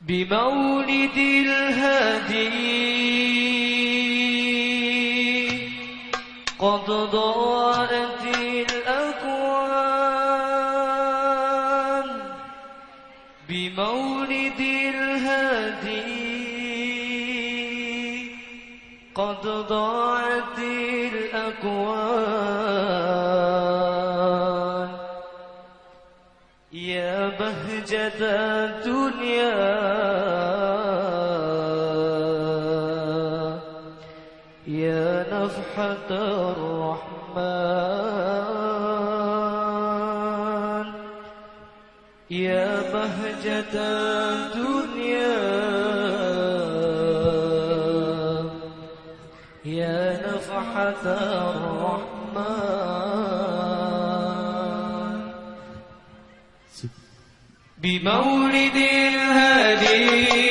بمولد الهادي. قد ضاءت الأكوان بمولد الهادي. قد ضاءت الأكوان. يا بهجة الدنيا. الرحمن. يا بهجة الدنيا. يا نفحة الرحمن. بمولد الهدي.